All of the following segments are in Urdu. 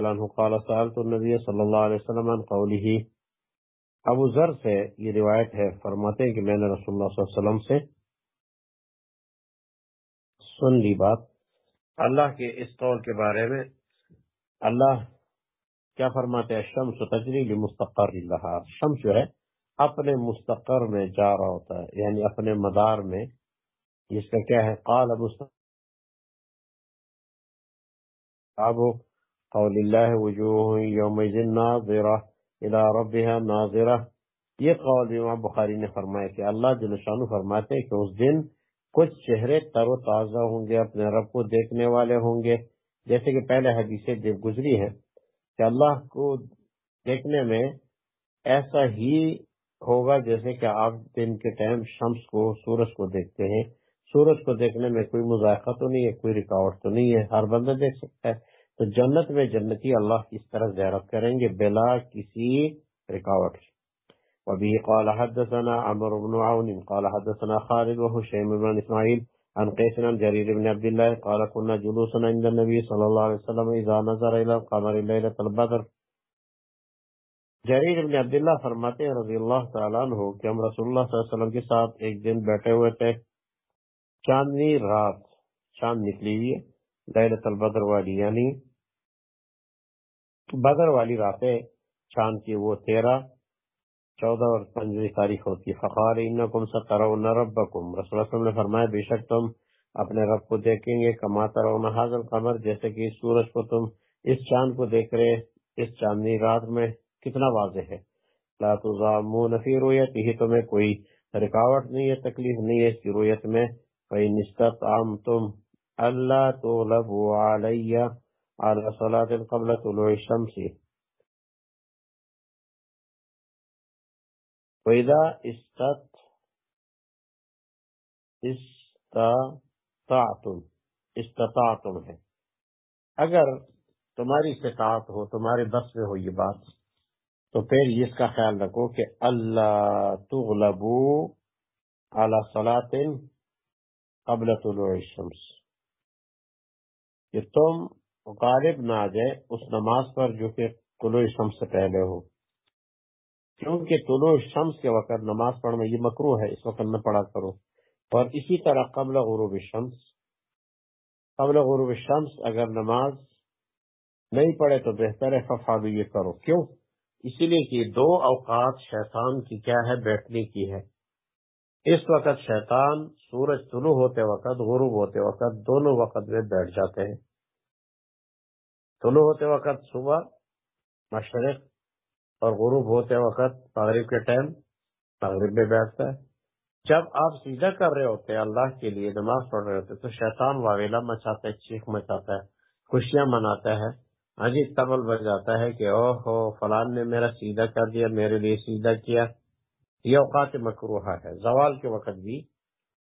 تعالى عنه قال سألت النبي صلى الله عليه وسلم عن قوله. ابو ذر سے یہ روایت ہے، فرماتے ہیں کہ میں نے رسول اللہ صلی اللہ علیہ وسلم سے سن لی بات۔ اللہ کے اس قول کے بارے میں اللہ کیا فرماتے ہیں؟ شمس تجری لمستقر اللہ شمس جو ہے، اپنے مستقر میں جا رہا ہوتا ہے یعنی اپنے مدار میں، جس کا کیا ہے؟ قال اب قول اللہ وجوہ یوم ناظرہ الى ربها ناظرہ یہ قول امام بخاری نے فرمایا کہ اللہ جل شانو فرماتے ہیں کہ اس دن کچھ چہرے تر و تازہ ہوں گے، اپنے رب کو دیکھنے والے ہوں گے۔ جیسے کہ پہلے حدیثیں گزری ہے کہ اللہ کو دیکھنے میں ایسا ہی ہوگا جیسے کہ آپ دن کے ٹائم شمس کو، سورج کو دیکھتے ہیں۔ سورج کو دیکھنے میں کوئی مذائقہ تو نہیں ہے، کوئی رکاوٹ تو نہیں ہے، ہر بندہ دیکھ سکتا ہے۔ تو جنت میں جنتی اللہ کی اس طرح زیارت کریں گے؟ بلا کسی رکاوٹ وبه قال حدثنا عمر بن عون، قال حدثنا خالد وهشيم بن اسماعيل عن قيس بن جرير بن عبد الله قال كنا جلوسا عند النبي صلى الله عليه وسلم اذا نظر الى القمر ليله البدر۔ جریر ابن عبداللہ فرماتے ہیں، رضی اللہ تعالیٰ عنہ، کہ ہم رسول اللہ صلی اللہ علیہ وسلم کے ساتھ ایک دن بیٹھے ہوئے تھے۔ چاندنی رات، چاند نکلی ہوئی ہے لیلت البدر والی یعنی بدر والی راتیں چاند کی وہ تیرہ، چودہ اور پنجویں تاریخ ہوتی فقار انکم سترون ربکم۔ رسول اللہ علیہ وسلم نے فرمایا، بے شک تم اپنے رب کو دیکھیں گے، کما ترون حاضر قمر جیسے کہ سورج کو تم اس چاند کو دیکھ رہے اس چاندنی رات میں کتنا واضح ہے۔ لا تضامون فی رویتی تمہیں کوئی رکاوٹ نہیں ہے، تکلیف نہیں ہے اس کی رویت میں۔ فَإِنِ اسْتَطْعَمْتُمْ أَلَّا تُغْلَبُوا عَلَيَّ عَلَى صَلَاةٍ قَبْلَ طُلُوعِ الشَّمْسِ. وَإِذَا اسْتَطْ استطعتم. استطعتم ہے. اگر تمہاری استطاعت ہو، تمہارے بس میں ہو یہ بات، تو پھر اس کا خیال رکھو کہ اللہ تغلبو علی صلاۃ قبل طلوع الشمس. کہ تم غالب نہ آ جائے، اس نماز پر جو کہ طلوع الشمس سے پہلے ہو۔ کیونکہ طلوع الشمس کے وقت نماز پڑھنا یہ مکرو ہے، اس وقت نہ پڑھا کرو۔ اور اسی طرح قبل غروب الشمس قبل غروب الشمس اگر نماز نہیں پڑھے تو بہتر ہے ففادو یہ کرو۔ کیوں؟ اسی لیے کہ دو اوقات شیطان کی کیا ہے؟ بیٹھنے کی ہے۔ اس وقت شیطان سورج طلوع ہوتے وقت، غروب ہوتے وقت، دونوں وقت میں بیٹھ جاتے ہیں۔ طلوع ہوتے وقت، صبح مشرق اور غروب ہوتے وقت، مغرب کے ٹائم مغرب میں بیٹھتا ہے۔ جب آپ سیدھا کر رہے ہوتے ہیں اللہ کے لیے، نماز پڑھ رہے ہوتے تو شیطان واویلا مچاتا ہے، چیخ مچاتا ہے، خوشیاں مناتا ہے۔ ہاں جی تبل بچ جاتا ہے کہ او ہو فلان نے میرا سیدھا کر دیا، میرے لیے سیدھا کیا۔ یہ اوقات مکروہ ہے، زوال کے وقت بھی۔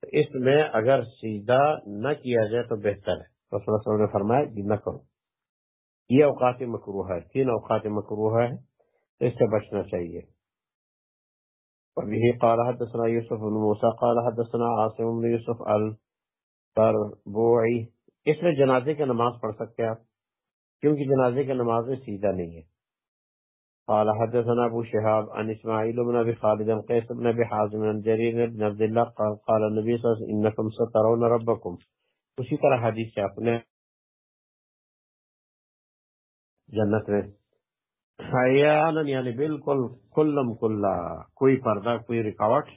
اس میں اگر سیدھا نہ کیا جائے تو بہتر ہے۔ رسول اللہ نے فرمایا کہ نہ کرو۔ یہ اوقات مکروہ ہے، تین اوقات مکروہ ہے، اس سے بچنا چاہیے۔ وبه قال حدثنا يوسف بن موسى، قال حدثنا عاصم بن يوسف البربوعي اس میں جنازے کی نماز پڑھ سکتے ہیں آپ، کیونکہ جنازے کی نماز میں سیدھا نہیں ہے۔ قال حدثنا ابو شهاب، عن اسماعيل بن ابي خالد، عن قيس بن ابي حازم، عن جرير بن عبد الله قال قال النبي صلى الله عليه وسلم انكم سترون ربكم۔ اسی طرح حدیث سے اپنے جنت میں۔ حیانا یعنی بالکل کلم کلا، کوئی پردہ، کوئی رکاوٹ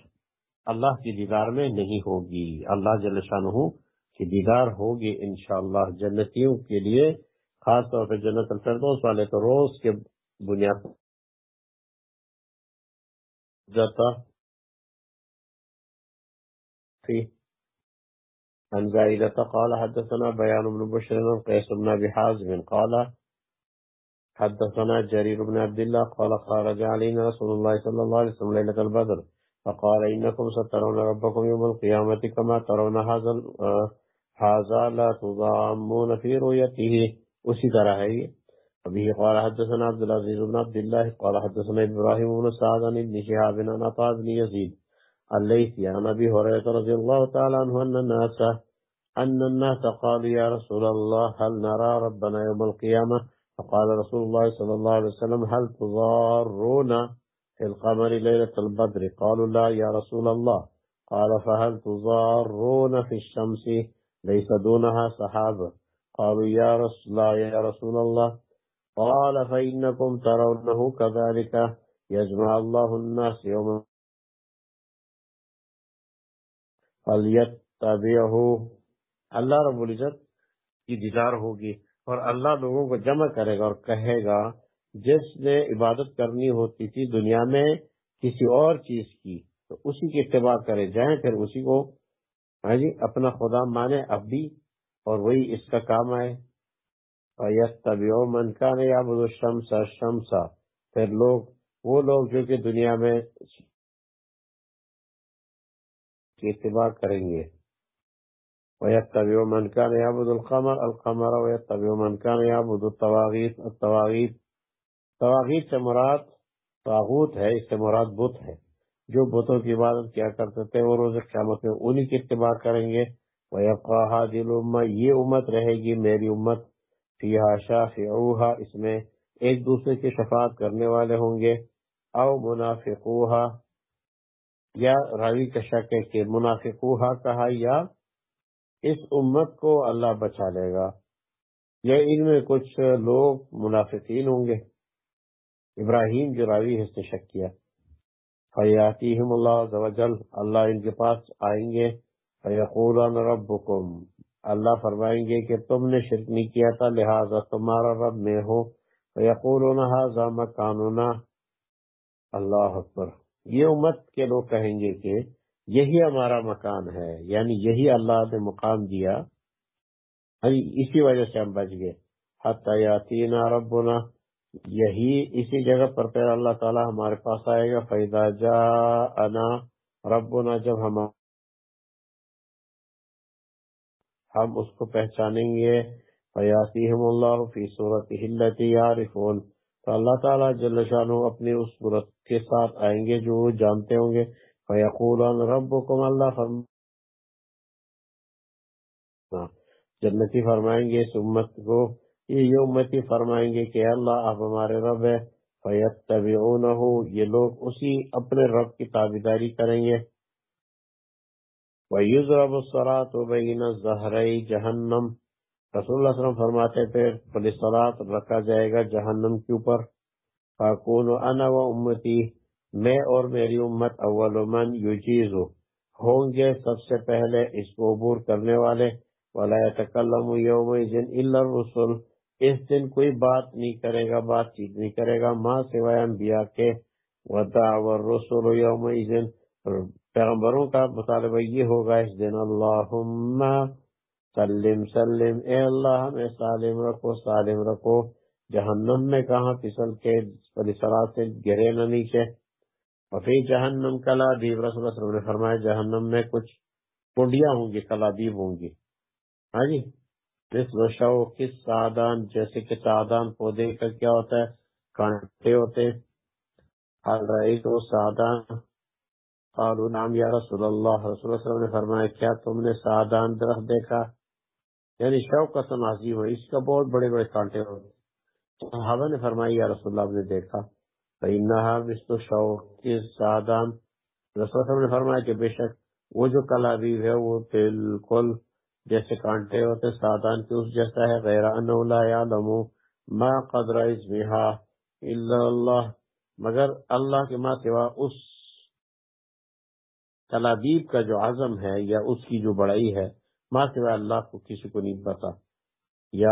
اللہ کی دیدار میں نہیں ہوگی۔ اللہ جل شانہ کی دیدار ہوگی انشاءاللہ جنتیوں کے لیے، خاص طور پہ جنت الفردوس والے تو روز کے بنیاد جاتا۔ عن زائدة قال حدثنا بيان بن بشر قيس بن أبي حازم قال حدثنا جرير بن عبد الله قال خرج علينا رسول الله صلى الله عليه وسلم ليلة البدر فقال إنكم سترون ربكم يوم القيامة كما ترون هذا هذا لا تضامون في رؤيته. اسی طرح ہے یہ ابھی قال حدثنا عبد العزيز بن عبد الله قال حدثنا إبراهيم بن سعد بن شهاب بن عطاء بن يزيد الليثي عن أبي هريرة رضي الله تعالى عنه أن الناس أن الناس قالوا يا رسول الله هل نرى ربنا يوم القيامة؟ فقال رسول الله صلى الله عليه وسلم هل تضارون في القمر ليلة البدر؟ قالوا لا يا رسول الله. قال فهل تضارون في الشمس؟ ليس دونها سحاب. قالوا يا رسول الله يا رسول الله. قال فإنكم ترونه كذلك يجمع الله الناس يوم فليتبعه. اللہ رب العزت کی دیدار ہوگی۔ اور اللہ لوگوں کو جمع کرے گا اور کہے گا، جس نے عبادت کرنی ہوتی تھی دنیا میں کسی اور چیز کی، تو اسی کی اتباع کرے جائیں، پھر اسی کو ہاں جی اپنا خدا مانے اب بھی، اور وہی اس کا کام آئے طبی من کا نے یا بدو شمسا شمسا پھر لوگ، وہ لوگ جو کہ دنیا میں اتباع کریں گے۔ ويتبع من كان يعبد القمر القمر ويتبع من كان يعبد الطواغيت الطواغيت طواغیت سے مراد طاغوت ہے، اس سے مراد بت ہے۔ جو بتوں کی عبادت کیا کرتے تھے، وہ روز قیامت میں انہی کی اتباع کریں گے۔ وَيَقَّى دل یہ امت رہے گی میری امت۔ فیہا شافعوہا اس میں ایک دوسرے کی شفاعت کرنے والے ہوں گے۔ او منافقوہا یا راوی کا شک ہے کہ منافقوہا کہا یا اس امت کو اللہ بچا لے گا۔ یا ان میں کچھ لوگ منافقین ہوں گے۔ ابراہیم جو راوی ہے سے شک کیا۔ فیاتیہم اللہ اللہ ان کے پاس آئیں گے۔ فیقولان ربکم اللہ فرمائیں گے کہ تم نے شرک نہیں کیا تھا، لہذا تمہارا رب میں ہو فیقولون حاضا مکانونا اللہ اکبر۔ یہ امت کے لوگ کہیں گے کہ یہی ہمارا مکان ہے یعنی یہی اللہ نے مقام دیا۔ ہاں جی، اسی وجہ سے ہم بچ گئے۔ حتیاتین ربنا، یہی اسی جگہ پر پھر اللہ تعالی ہمارے پاس آئے گا۔ فیدا جا انا ربنا، جب ہم ہم اس کو پہچانیں گے فیاتیہم اللہ فی صورت ہلتی عارفون تو اللہ تعالیٰ جل اپنی اس صورت کے ساتھ آئیں گے جو جانتے ہوں گے۔ فیقولان ربکم اللہ فرم جنتی فرمائیں گے، اس امت کو، یہ امتی فرمائیں گے کہ اللہ، آپ ہمارے رب ہے فیتبعونہ یہ لوگ اسی اپنے رب کی تابداری کریں گے۔ وَيُزْرَبُ الصَّرَاطُ بَيْنَ الزَّهْرَيْ جہنم رسول اللہ صلی اللہ علیہ وسلم فرماتے پھر پولیس رکھا جائے گا جہنم کے اوپر۔ فَاكُونُ أَنَا وَأُمَّتِي۔ میں اور میری امت اول من یوجیز ہوں گے سب سے پہلے اس کو عبور کرنے والے۔ ولا يتكلم يومئذ الا الرسل۔ اس دن کوئی بات نہیں کرے گا، بات چیت نہیں کرے گا۔ ماں سوائے انبیاء کے۔ ودع والرسل يومئذ۔ پیغمبروں کا مطالبہ یہ ہوگا اس دن، اللہم سلم سلم۔ اے اللہ، ہمیں سالم رکھو سالم رکھو۔ جہنم میں کہاں پسل کے پریسرات سے گرے نہ نیچے۔ وفی جہنم کلا دیب رسول اللہ علیہ وسلم نے فرمایا، جہنم میں کچھ کنڈیاں ہوں گی کلا دیب ہوں گی۔ ہاں جی؟ مثل شو کس سادان جیسے کہ سادان پودے کا کیا ہوتا ہے؟ کانٹے ہوتے حال رہی تو سادان قالو نام یا رسول اللہ۔ رسول اللہ علیہ وسلم نے فرمایا، کیا تم نے سادان درخت دیکھا؟ یعنی شو کا سنازی ہے اس کا بہت بڑے بڑے کانٹے ہوتے صحابہ نے فرمایا، یا رسول اللہ نے دیکھا۔ سادان رسول نے فرمایا کہ بے شک وہ جو کلابیب ہے وہ بالکل جیسے کانٹے ہوتے سادان کے اس جیسا ہے۔ غیر ما قدر الا اللہ۔ مگر اللہ کے ماں سوا اس کلابیب کا جو عزم ہے یا اس کی جو بڑائی ہے ماں سوا اللہ کو کسی کو نہیں پتا۔ یا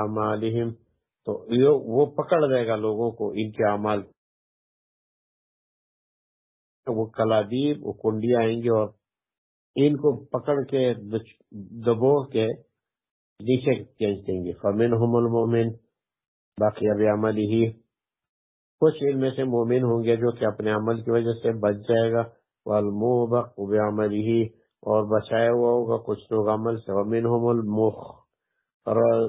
اعمالہم تو وہ پکڑ دے گا لوگوں کو ان کے اعمال وہ کلادیب وہ کنڈیاں آئیں گے اور ان کو پکڑ کے دبو کے نیچے کھینچ دیں گے۔ فمن ہم المومن باقی اب عمل ہی۔ کچھ ان میں سے مومن ہوں گے جو کہ اپنے عمل کی وجہ سے بچ جائے گا۔ وہ عمل ہی اور بچایا ہوا ہوگا۔ کچھ لوگ عمل سے۔ ومن ہم المخ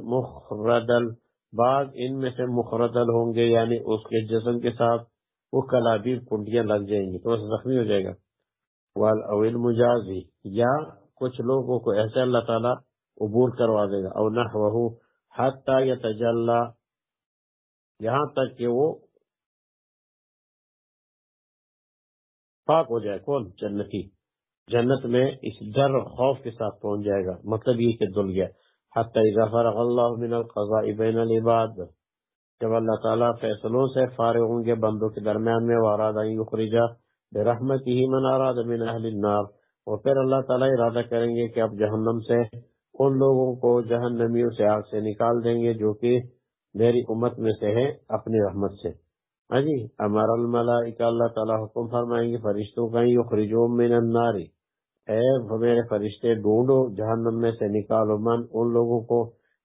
مخردل بعض ان میں سے مخردل ہوں گے یعنی اس کے جسم کے ساتھ وہ کلابی کنڈیاں لگ جائیں گی، تو زخمی ہو جائے گا۔ اول مجازی، یا کچھ لوگوں کو ایسے اللہ تعالیٰ عبور کروا دے گا، او نہ حتی یہاں تک کہ وہ پاک ہو جائے، کون؟ جنتی۔ جنت میں اس ڈر خوف کے ساتھ پہنچ جائے گا مطلب یہ کہ دل گیا۔ حتی اذا فرغ اللہ من القضاء بین العباد. جب اللہ تعالیٰ فیصلوں سے فارغ ہوں گے، بندوں کے درمیان میں، واراد یخرجا برحمتہ من اراد من اہل النار. اور پھر اللہ تعالیٰ ارادہ کریں گے کہ اب جہنم سے ان لوگوں کو جہنمیوں سے آگ سے نکال دیں گے جو کہ میری امت میں سے ہے اپنی رحمت سے۔ ہاں جی امر الملائکہ، اللہ تعالیٰ حکم فرمائیں گے، فرشتوں کا یخرجو من النار۔ اے میرے فرشتے، ڈھونڈو جہنم میں سے نکالو من ان لوگوں کو،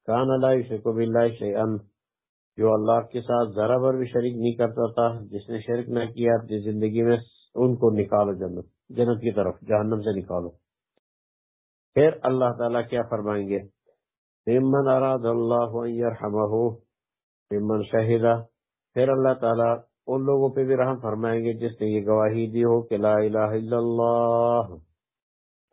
کان اللہ باللہ شیئن جو اللہ کے ساتھ ذرا بر بھی شریک نہیں کرتا تھا، جس نے شرک نہ کیا، اپنی زندگی میں ان کو نکالو جنت جنت کی طرف، جہنم سے نکالو۔ پھر اللہ تعالیٰ کیا فرمائیں گے؟ ممن اراد اللہ یرحمہ، ممن شہدہ۔ پھر اللہ تعالیٰ ان لوگوں پہ بھی رحم فرمائیں گے جس نے یہ گواہی دی ہو کہ لا الہ الا اللہ۔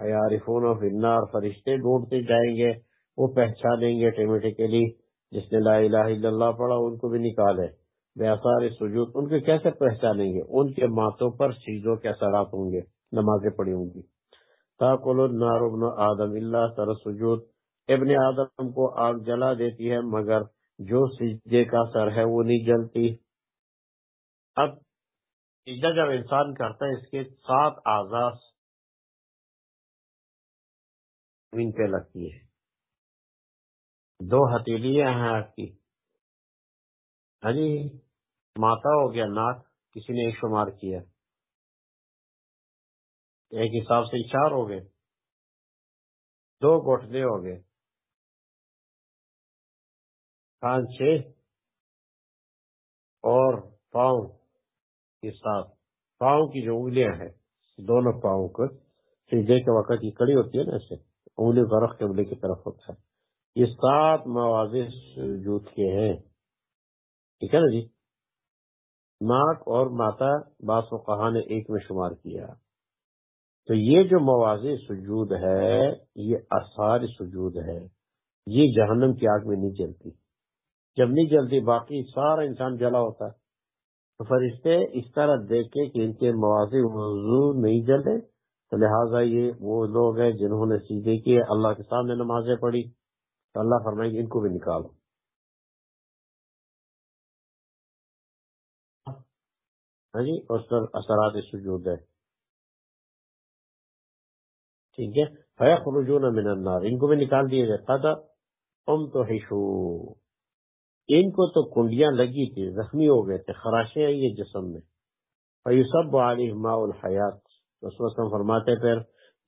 حیارفون فی النار فرشتے ڈھونڈتے جائیں گے، وہ پہچانیں گے آٹومیٹیکلی جس نے لا الہ الا اللہ پڑھا، ان کو بھی نکالے۔ بے اثار سجود ان کو کیسے پہچانیں گے؟ ان کے ماتوں پر چیزوں کے اثرات ہوں گے، نمازیں پڑھی ہوں گی۔ تاکل النار ابن آدم، اللہ سر سجود۔ ابن آدم کو آگ جلا دیتی ہے، مگر جو سجدے کا سر ہے وہ نہیں جلتی۔ اب سجدہ جب انسان کرتا ہے، اس کے سات آزاد زمین پہ لگتی ہے۔ دو ہتھیلیاں ہیں آپ کی۔ ہاں جی ماتا ہو گیا، ناک۔ کسی نے ایک شمار کیا۔ ایک حساب سے چار ہو گئے۔ دو گوٹنے ہو گئے۔ کان چھ۔ اور پاؤں کے ساتھ۔ پاؤں کی جو انگلیاں ہیں، دونوں پاؤں کو سجدے کے وقت کی کڑی ہوتی ہے نا ایسے انگلی غرق کے انگلی کی طرف ہوتا ہے۔ یہ سات موازے جوت کے ہیں۔ ٹھیک ہے نا جی؟ ناک اور ماتا باس و نے ایک میں شمار کیا۔ تو یہ جو موازی سجود ہے، یہ اثار سجود ہے۔ یہ جہنم کی آگ میں نہیں چلتی جب نہیں جلتی، باقی سارا انسان جلا ہوتا ہے۔ تو فرشتے اس طرح دیکھے کہ ان کے موازی وضو نہیں جلے تو لہٰذا یہ وہ لوگ ہیں جنہوں نے سیدھے کیے، اللہ کے سامنے نمازیں پڑھی۔ تو اللہ فرمائے گی ان کو بھی نکالو۔ ہاں جی اور سر اثرات سجود ہے ٹھیک ہے۔ فیق رجون من النار۔ ان کو بھی نکال دیے گئے تھا ام تو ہشو ان کو تو کنڈیاں لگی تھی زخمی ہو گئے تھے، خراشیں آئی جسم میں۔ سب ماء الحیات۔ اس وقت ہم فرماتے پھر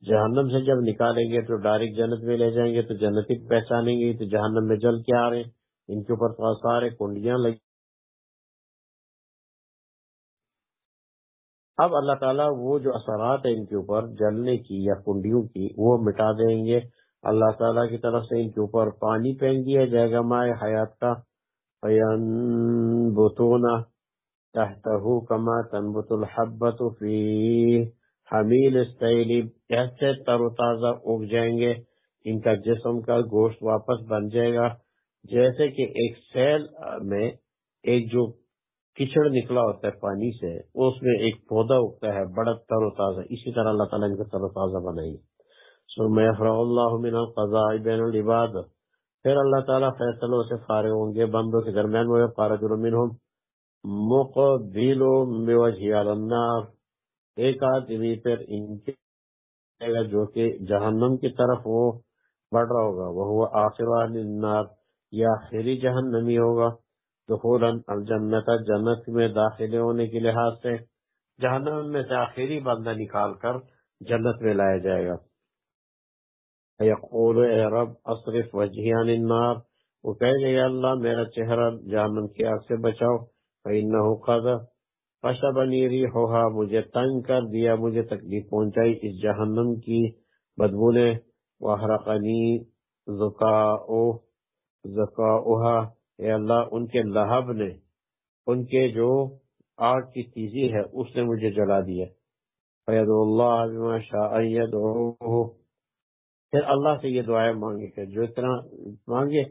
جہنم سے جب نکالیں گے تو ڈائریکٹ جنت میں لے جائیں گے، تو جنتی پہچانیں گے، تو جہنم میں جل کے آ رہے ان کے اوپر تو سارے کنڈیاں لگی۔ اب اللہ تعالیٰ وہ جو اثرات ہیں ان کے اوپر، جلنے کی یا کنڈیوں کی، وہ مٹا دیں گے۔ اللہ تعالیٰ کی طرف سے ان کے اوپر پانی پھینک دیا جائے گا مائع حیات کا۔ فينبتون تحته كما تنبت الحبة في حمیل استعلیب ایسے تر و تازہ اگ جائیں گے؟ ان کا جسم کا گوشت واپس بن جائے گا۔ جیسے کہ ایک سیل میں ایک جو کچڑ نکلا ہوتا ہے پانی سے، اس میں ایک پودا اگتا ہے، بڑا تر و تازہ۔ اسی طرح اللہ تعالیٰ ان کو تر و تازہ بنائیں گے اللہ من القضاء بین العباد۔ پھر اللہ تعالیٰ فیصلوں سے فارغ ہوں گے، بندوں کے درمیان وہ فارغ المنہم النار۔ ایک آدمی پھر ان کے جو کہ جہنم کی طرف وہ بڑھ رہا ہوگا۔ وہ آخر النار یا آخری جہنمی ہوگا۔ دخولا الجنت، جنت میں داخل ہونے کے لحاظ سے جہنم میں سے آخری بندہ نکال کر جنت میں لایا جائے گا۔ یقول اے رب، اصرف وجہی النار۔ وہ کہے گا اللہ، میرا چہرہ جہنم کی آگ سے بچاؤ، فإنه قد پشا فشبنی ریحوها مجھے تنگ کر دیا، مجھے تکلیف پہنچائی اس جہنم کی بدبو نے۔ وحرقنی زکاؤ زکاؤها اے اللہ، ان کے لہب نے، ان کے جو آگ کی تیزی ہے، اس نے مجھے جلا دیا۔ فیدو اللہ بما شاء یدعوه پھر اللہ سے یہ دعائیں مانگے کہ جو اتنا مانگے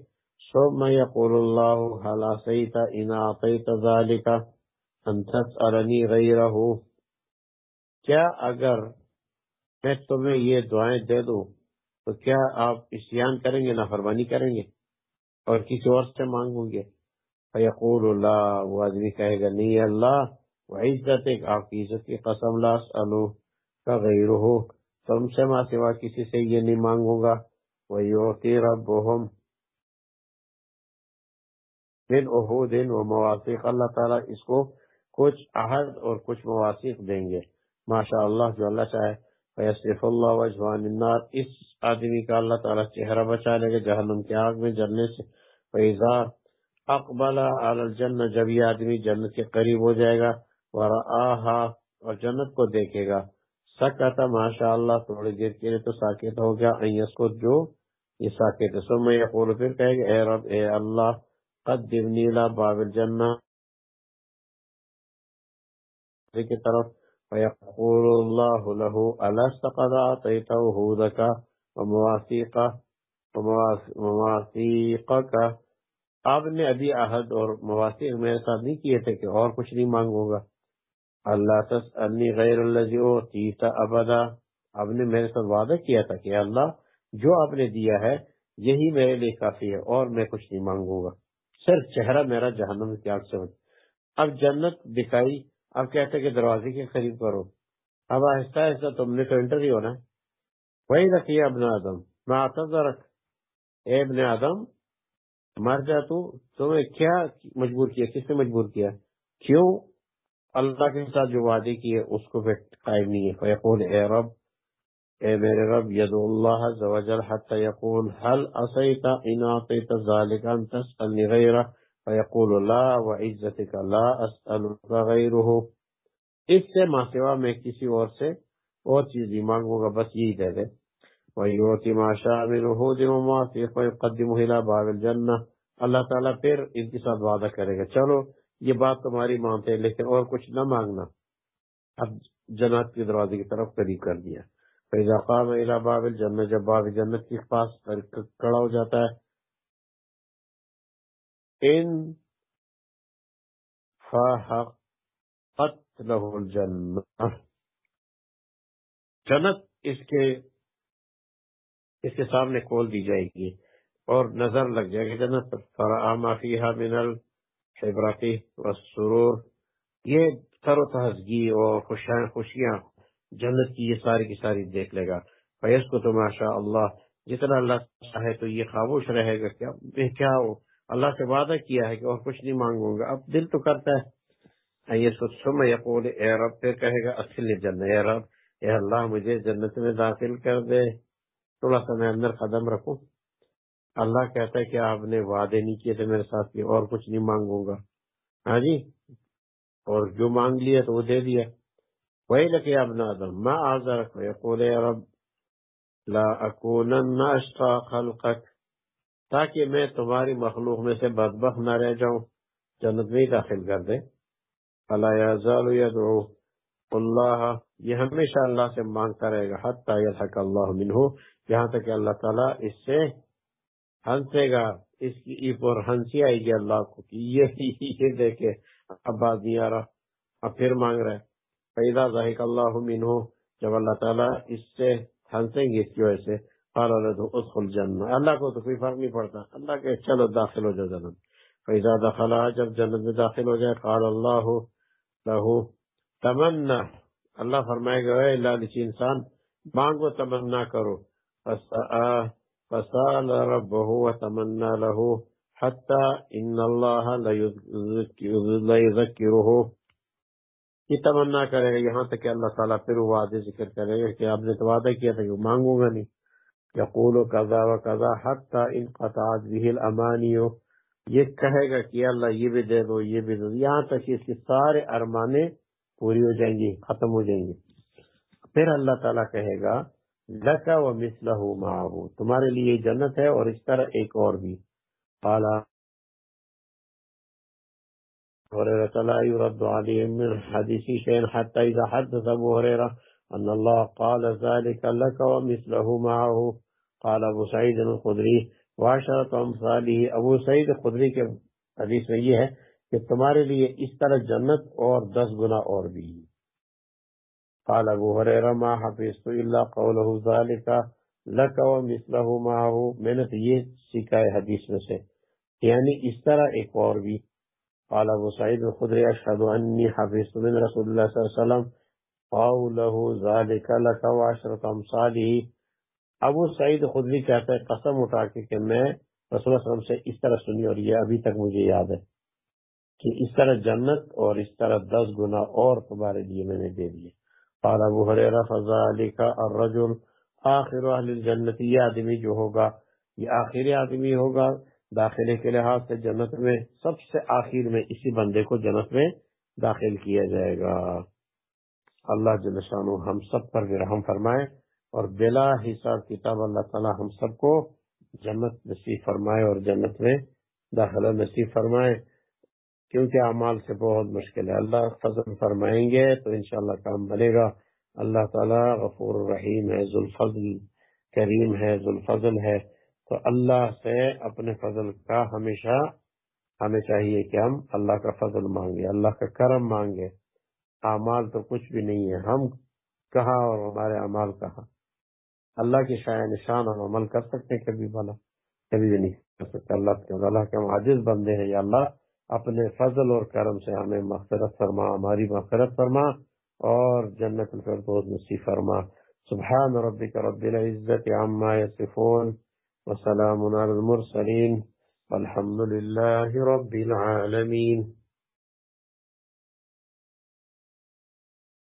ثم يقول الله هل عصيت إن أعطيت ذلك۔ أن تسألني کیا اگر میں تمہیں یہ دعائیں دے دوں، تو کیا آپ اسیان کریں گے، نافرمانی کریں گے؟ اور کسی اور سے مانگوں گے؟ فیقول اللہ وہ آدمی کہے گا، نہیں اللہ وہ عزت آپ کی عزت کی قسم لا اسألو کا غیر ہو تم سے ماں سوا کسی سے یہ نہیں مانگوں گا۔ وہ یوتی ربهم۔ من احود و مواثق اللہ تعالیٰ اس کو کچھ عہد اور کچھ مواثق دیں گے۔ ماشاء اللہ جو اللہ چاہے۔ فیصف اللہ وجوان النار۔ اس آدمی کا اللہ تعالیٰ چہرہ بچا لے گا جہنم کی آگ میں جلنے سے فیضار اقبل علی الجنہ جب یہ آدمی جنت کے قریب ہو جائے گا ورآہا اور جنت کو دیکھے گا۔ سکتا ماشاء اللہ تھوڑی دیر کے لیے تو ساکت ہو گیا۔ ایس کو جو یہ ساکت سو میں یقول پھر کہے گا، اے رب، اے اللہ قدمنی لا باب الجنہ کی طرف فیقول اللہ له ألست قد أعطيته هودك ومواثيقك؟ آپ نے ابھی عہد اور مواثیق میرے ساتھ نہیں کیے تھے کہ اور کچھ نہیں مانگوں گا۔ اللہ تسألنی غیر الذی اوتیت ابدا۔ آپ نے میرے ساتھ وعدہ کیا تھا کہ اللہ جو آپ نے دیا ہے، یہی میرے لیے کافی ہے اور میں کچھ نہیں مانگوں گا۔ صرف چہرہ میرا جہنم کی آگ سے اب جنت دکھائی اب کہتے کہ دروازے کے قریب کرو۔ اب آہستہ آہستہ تم نے تو انٹر ہی ہونا۔ وہی رکھیے ابن آدم۔ میں آتا رکھ اے ابن آدم، مر جا تو۔ تمہیں کیا مجبور کیا؟ کس نے مجبور کیا؟ کیوں؟ اللہ کے ساتھ جو وعدے کیے، اس کو پھر قائم نہیں ہے۔ فیقول، اے رب، اے میرے رب ید اللہ زوجل حتی یقول حل اصیتا ان آتیت ذالک ان تسألنی غیرہ؟ فیقول لا وعزتک لا اسألک غیرہ اس سے ما میں کسی اور سے اور چیز ہی مانگوں گا، بس یہی دے دے۔ وَيُوْتِ مَا شَاءَ مِنْ هُودٍ وَمَوَاثِقٍ وَيُقَدِّمُهُ إِلَى بَابِ الْجَنَّةِ۔ اللہ تعالیٰ پھر ان کے ساتھ وعدہ کرے گا۔ چلو، یہ بات تمہاری مانتے ہیں، لیکن اور کچھ نہ مانگنا۔ اب جنت کے دروازے کی طرف قریب کر دیا۔ فیضا قام الى باب الجنہ جب باب جنت کے پاس کڑا ہو جاتا ہے ان فحقت له الجنہ۔ جنت اس کے اس کے سامنے کھول دی جائے گی اور نظر لگ جائے گی جنت فرآ ما فیہا من الحبرتی والسرور۔ یہ تر و تہذگی اور خوشیاں جنت کی یہ ساری کی ساری دیکھ لے گا۔ فیس کو تو ماشاء اللہ جتنا اللہ چاہے تو یہ خاموش رہے گا۔ کیا میں کیا ہو اللہ سے وعدہ کیا ہے کہ اور کچھ نہیں مانگوں گا۔ اب دل تو کرتا ہے۔ یہ سم یقول، اے رب، پھر کہے گا اصل جنت اے رب، اے اللہ، مجھے جنت میں داخل کر دے۔ تھوڑا سا میں اندر قدم رکھوں۔ اللہ کہتا ہے کہ آپ نے وعدے نہیں کیے تھے میرے ساتھ، کہ اور کچھ نہیں مانگوں گا۔ ہاں جی؟ اور جو مانگ لیا تو وہ دے دیا۔ ويلك يا ابن آدم، ما أعذرك ويقول يا رب، لا أكونن أشقى تاکہ میں تمہاری مخلوق میں سے بدبخ نہ رہ جاؤں، جنت میں داخل کر دے اللہ اللہ یہ ہمیشہ اللہ سے مانگتا رہے گا، حتی یلحق اللہ منہ۔ یہاں تک اللہ تعالیٰ اس سے ہنسے گا، اس کی پر ہنسی آئے گی اللہ کو کہ یہ دیکھے، اب بات نہیں آ رہا، اب پھر مانگ رہے فیضا ذاہق اللہ منہ جب اللہ تعالیٰ اس سے ہنسیں گے اس کی وجہ سے ادخل جنہ اللہ کو تو کوئی فرق نہیں پڑتا۔ اللہ کے چلو داخل ہو جائے جنت۔ فیضا دخلا جب جنت میں داخل ہو جائے، قال اللہ لہو تمنا۔ اللہ فرمائے گا، اے لالچی انسان، مانگو، تمنا کرو۔ فسال ربه وتمنى له حتى ان الله لا يذكره یہ تمنا کرے گا۔ یہاں تک کہ اللہ تعالیٰ پھر وعدے ذکر کرے گا کہ آپ نے تو وعدہ کیا تھا، کہ مانگوں گا نہیں۔ یقول قضا و قضا حتی ان قطعت به الامانی. یہ کہے گا کہ اللہ یہ بھی دے دو، یہ بھی دے دو، یہاں تک اس کے سارے ارمانے پوری ہو جائیں گی ختم ہو جائیں گی پھر اللہ تعالیٰ کہے گا لکا و مثلہ معاہو تمہارے لیے جنت ہے اور اس طرح ایک اور بھی۔ قالا هريرة لا يرد عليهم من حديث شيء حتى إذا حدث أبو هريرة أن الله قال ذلك لك ومثله معه. قال أبو سعيد الخدري واشرت امثالی ابو سعید خدری کے حدیث میں یہ ہے کہ تمہارے لیے اس طرح جنت اور دس گنا اور بھی قال ابو حریرہ ما حفظت الا قوله ذلك لك ومثله معه. میں نے یہ سیکھا ہے حدیث میں سے یعنی اس طرح ایک اور بھی۔ قال ابو سعید الخدری اشهد انی حفظت من رسول اللہ صلی اللہ علیہ وسلم قوله ذلك لك وعشرة امثاله ابو سعید خدری کہتا ہے قسم اٹھا کے کہ میں رسول اللہ علیہ وسلم سے اس طرح سنی اور یہ ابھی تک مجھے یاد ہے کہ اس طرح جنت اور اس طرح دس گنا اور تمہارے لیے میں نے دے دیے۔ قال ابو حریرہ فذالک الرجل، آخر اہل الجنت، یہ آدمی جو ہوگا، یہ آخری آدمی ہوگا داخلے کے لحاظ سے جنت میں، سب سے آخر میں اسی بندے کو جنت میں داخل کیا جائے گا۔ اللہ جل ہم سب پر بھی رحم فرمائے اور بلا حساب کتاب اللہ تعالی ہم سب کو جنت نصیب فرمائے اور جنت میں داخلہ نصیب فرمائے۔ کیونکہ اعمال سے بہت مشکل ہے۔ اللہ فضل فرمائیں گے تو انشاءاللہ کام بنے گا۔ اللہ تعالیٰ غفور الرحیم ہے ذوالفضل کریم ہے ذوالفضل ہے۔ تو اللہ سے اپنے فضل کا ہمیشہ ہمیں چاہیے کہ ہم اللہ کا فضل مانگے اللہ کا کرم مانگے اعمال تو کچھ بھی نہیں ہے۔ ہم کہاں اور ہمارے اعمال کہاں؟ اللہ کی شاید نشان ہم عمل کر سکتے کبھی بھلا، کبھی بھی نہیں کر سکتے۔ اللہ کے اللہ کے ہم عاجز بندے ہیں۔ یا اللہ، اپنے فضل اور کرم سے ہمیں مغفرت فرما، ہماری مغفرت فرما اور جنت الفردوس نصیب فرما۔ سبحان ربك رب العزة عما يصفون وسلام على المرسلين والحمد لله رب العالمين